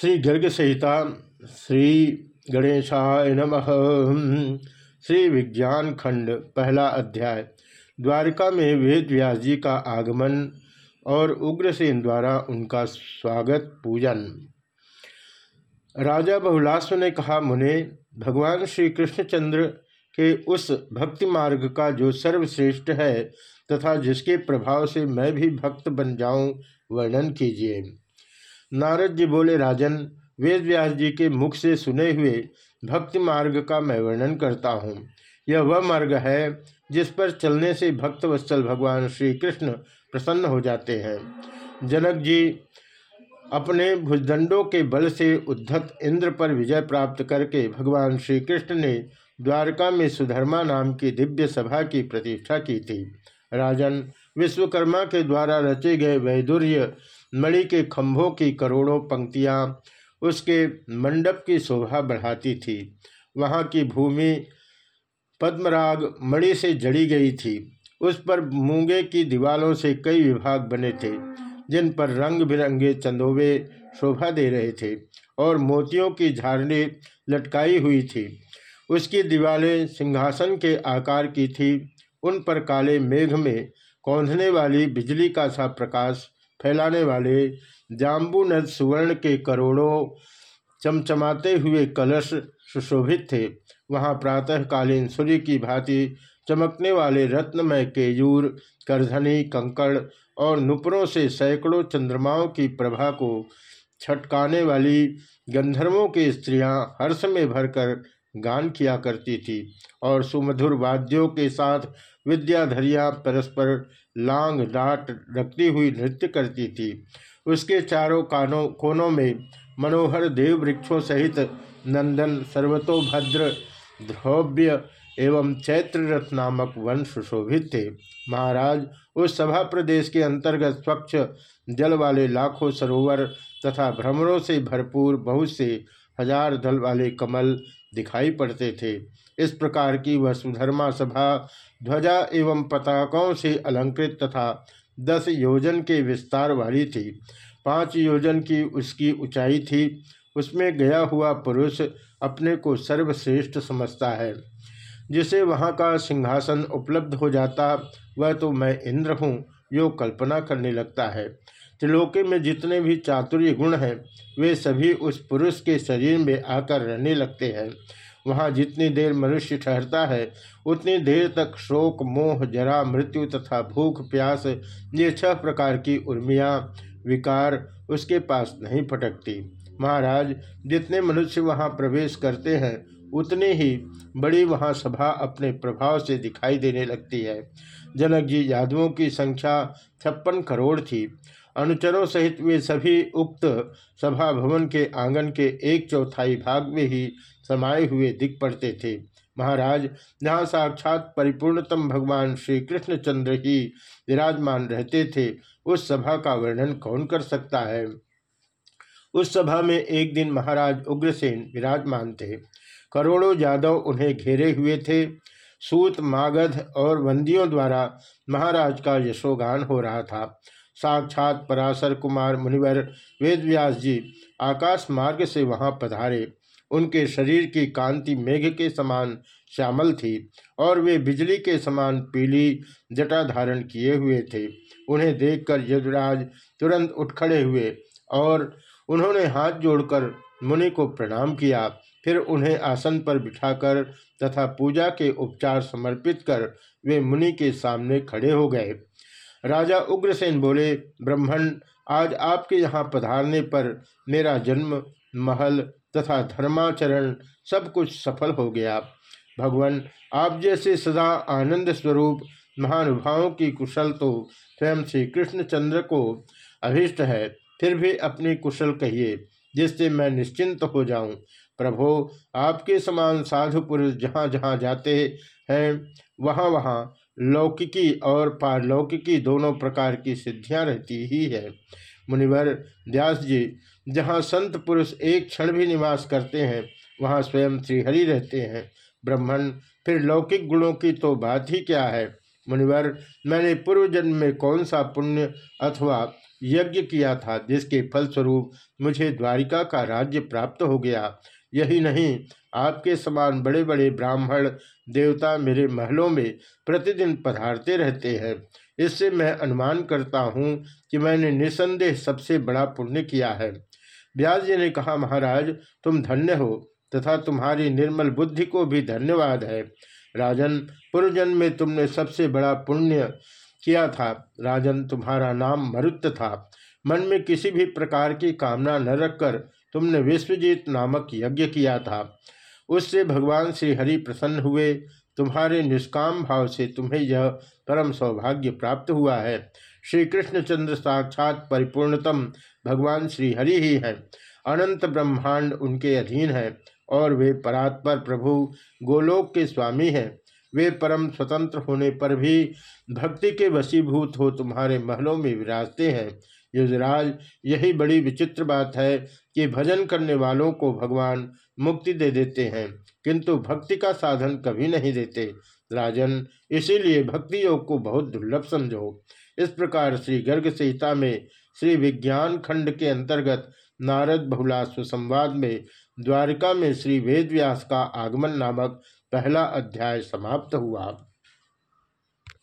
श्री गर्ग संहिता श्री गणेशाय नमः। श्री विज्ञान खंड पहला अध्याय। द्वारका में वेद व्यास जी का आगमन और उग्रसेन द्वारा उनका स्वागत पूजन। राजा बहुलास्व ने कहा, मुने, भगवान श्री कृष्णचंद्र के उस भक्ति मार्ग का जो सर्वश्रेष्ठ है तथा जिसके प्रभाव से मैं भी भक्त बन जाऊँ, वर्णन कीजिए। नारद जी बोले, राजन, वेद व्यास जी के मुख से सुने हुए भक्ति मार्ग का मैं वर्णन करता हूँ। यह वह मार्ग है जिस पर चलने से भक्त वत्सल भगवान श्री कृष्ण प्रसन्न हो जाते हैं। जनक जी अपने भुजदंडों के बल से उद्धत इंद्र पर विजय प्राप्त करके भगवान श्री कृष्ण ने द्वारका में सुधर्मा नाम की दिव्य सभा की प्रतिष्ठा की थी। राजन विश्वकर्मा के द्वारा रचे गए वैदुर्य मणि के खंभों की करोड़ों पंक्तियाँ उसके मंडप की शोभा बढ़ाती थी। वहाँ की भूमि पद्मराग मणि से जड़ी गई थी। उस पर मूँगे की दीवालों से कई विभाग बने थे, जिन पर रंग बिरंगे चंदोवे शोभा दे रहे थे और मोतियों की झारने लटकाई हुई थी। उसकी दीवारें सिंहासन के आकार की थी। उन पर काले मेघ में कौंधने वाली बिजली का सा प्रकाश फैलाने वाले जाम्बूनद सुवर्ण के करोड़ों चमचमाते हुए कलश सुशोभित थे। वहाँ प्रातःकालीन सूर्य की भांति चमकने वाले रत्नमय केयूर, करधनी, कंकड़ और नुपुरों से सैकड़ों चंद्रमाओं की प्रभा को छटकाने वाली गंधर्वों की स्त्रियाँ हर्ष में भरकर गान किया करती थी और सुमधुर वाद्यों के साथ विद्याधरिया परस्पर लांग डाट रखती हुई नृत्य करती थी। उसके चारों कानों, कोनों में मनोहर देव वृक्षों सहित नंदन, सर्वतोभद्र ध्रव्य एवं चैत्र रथ नामक वन सुशोभित थे। महाराज उस सभा प्रदेश के अंतर्गत स्वच्छ जल वाले लाखों सरोवर तथा भ्रमरों से भरपूर बहुत से हज़ार दल वाले कमल दिखाई पड़ते थे। इस प्रकार की वह सुधर्मा सभा ध्वजा एवं पताकों से अलंकृत तथा दस योजन के विस्तार वाली थी। पाँच योजन की उसकी ऊंचाई थी। उसमें गया हुआ पुरुष अपने को सर्वश्रेष्ठ समझता है। जिसे वहाँ का सिंहासन उपलब्ध हो जाता, वह तो मैं इंद्र हूँ जो कल्पना करने लगता है। त्रिलोकी में जितने भी चातुर्य गुण हैं, वे सभी उस पुरुष के शरीर में आकर रहने लगते हैं। वहाँ जितनी देर मनुष्य ठहरता है, उतनी देर तक शोक, मोह, जरा, मृत्यु तथा भूख, प्यास, ये छह प्रकार की उर्मियाँ, विकार उसके पास नहीं फटकती। महाराज, जितने मनुष्य वहाँ प्रवेश करते हैं, उतनी ही बड़ी वहाँ सभा अपने प्रभाव से दिखाई देने लगती है। जनक जी यादवों की संख्या छप्पन करोड़ थी। अनुचरों सहित वे सभी उक्त सभा भवन के आँगन के एक चौथाई भाग में ही समाये हुए दिख पड़ते थे। महाराज, जहाँ साक्षात परिपूर्णतम भगवान श्री कृष्णचंद्र ही विराजमान रहते थे, उस सभा का वर्णन कौन कर सकता है? उस सभा में एक दिन महाराज उग्रसेन विराजमान थे। करोड़ों यादव उन्हें घेरे हुए थे। सूत, मागध और वंदियों द्वारा महाराज का यशोगान हो रहा था। साक्षात पराशर कुमार मुनिवर वेदव्यास जी आकाश मार्ग से वहाँ पधारे। उनके शरीर की कांति मेघ के समान श्यामल थी और वे बिजली के समान पीली जटा धारण किए हुए थे। उन्हें देखकर यजुराज तुरंत उठ खड़े हुए और उन्होंने हाथ जोड़कर मुनि को प्रणाम किया। फिर उन्हें आसन पर बिठाकर तथा पूजा के उपचार समर्पित कर वे मुनि के सामने खड़े हो गए। राजा उग्रसेन बोले ब्राह्मण आज आपके यहाँ पधारने पर मेरा जन्म, महल तथा धर्माचरण सब कुछ सफल हो गया। भगवान, आप जैसे सदा आनंद स्वरूप महानुभावों की कुशल तो स्वयं श्री कृष्णचंद्र को अभिष्ट है, फिर भी अपनी कुशल कहिए, जिससे मैं निश्चिंत हो जाऊँ। प्रभो, आपके समान साधु पुरुष जहाँ जहाँ जाते हैं, वहाँ वहाँ लौकिकी और पारलौकिकी दोनों प्रकार की सिद्धियाँ रहती ही है। मुनिवर, व्यास जी, जहाँ संत पुरुष एक क्षण भी निवास करते हैं, वहाँ स्वयं श्रीहरि रहते हैं। ब्राह्मण, फिर लौकिक गुणों की तो बात ही क्या है? मुनिवर, मैंने पूर्व जन्म में कौन सा पुण्य अथवा यज्ञ किया था जिसके फलस्वरूप मुझे द्वारिका का राज्य प्राप्त हो गया? यही नहीं, आपके समान बड़े बड़े ब्राह्मण देवता मेरे महलों में प्रतिदिन पधारते रहते हैं। इससे मैं अनुमान करता हूँ कि मैंने निसंदेह सबसे बड़ा पुण्य किया है। व्यास जी ने कहा, महाराज, तुम धन्य हो तथा तुम्हारी निर्मल बुद्धि को भी धन्यवाद है। राजन, पूर्वजन्म में तुमने सबसे बड़ा पुण्य किया था। राजन, तुम्हारा नाम मरुत था। मन में किसी भी प्रकार की कामना न रखकर तुमने विश्वजीत नामक यज्ञ किया था। उससे भगवान श्री हरि प्रसन्न हुए। तुम्हारे निष्काम भाव से तुम्हें यह परम सौभाग्य प्राप्त हुआ है। श्री कृष्णचंद्र साक्षात परिपूर्णतम भगवान श्री हरि ही हैं। अनंत ब्रह्मांड उनके अधीन है और वे परात्पर प्रभु गोलोक के स्वामी हैं। वे परम स्वतंत्र होने पर भी भक्ति के वशीभूत हो तुम्हारे महलों में विराजते हैं। युजराज यही बड़ी विचित्र बात है कि भजन करने वालों को भगवान मुक्ति दे देते हैं, किंतु भक्ति का साधन कभी नहीं देते। राजन, इसीलिए भक्ति योग को बहुत दुर्लभ समझो। इस प्रकार श्री गर्ग संहिता में श्री विज्ञान खंड के अंतर्गत नारद बहुलाश्व संवाद में द्वारिका में श्री वेदव्यास का आगमन नामक पहला अध्याय समाप्त हुआ।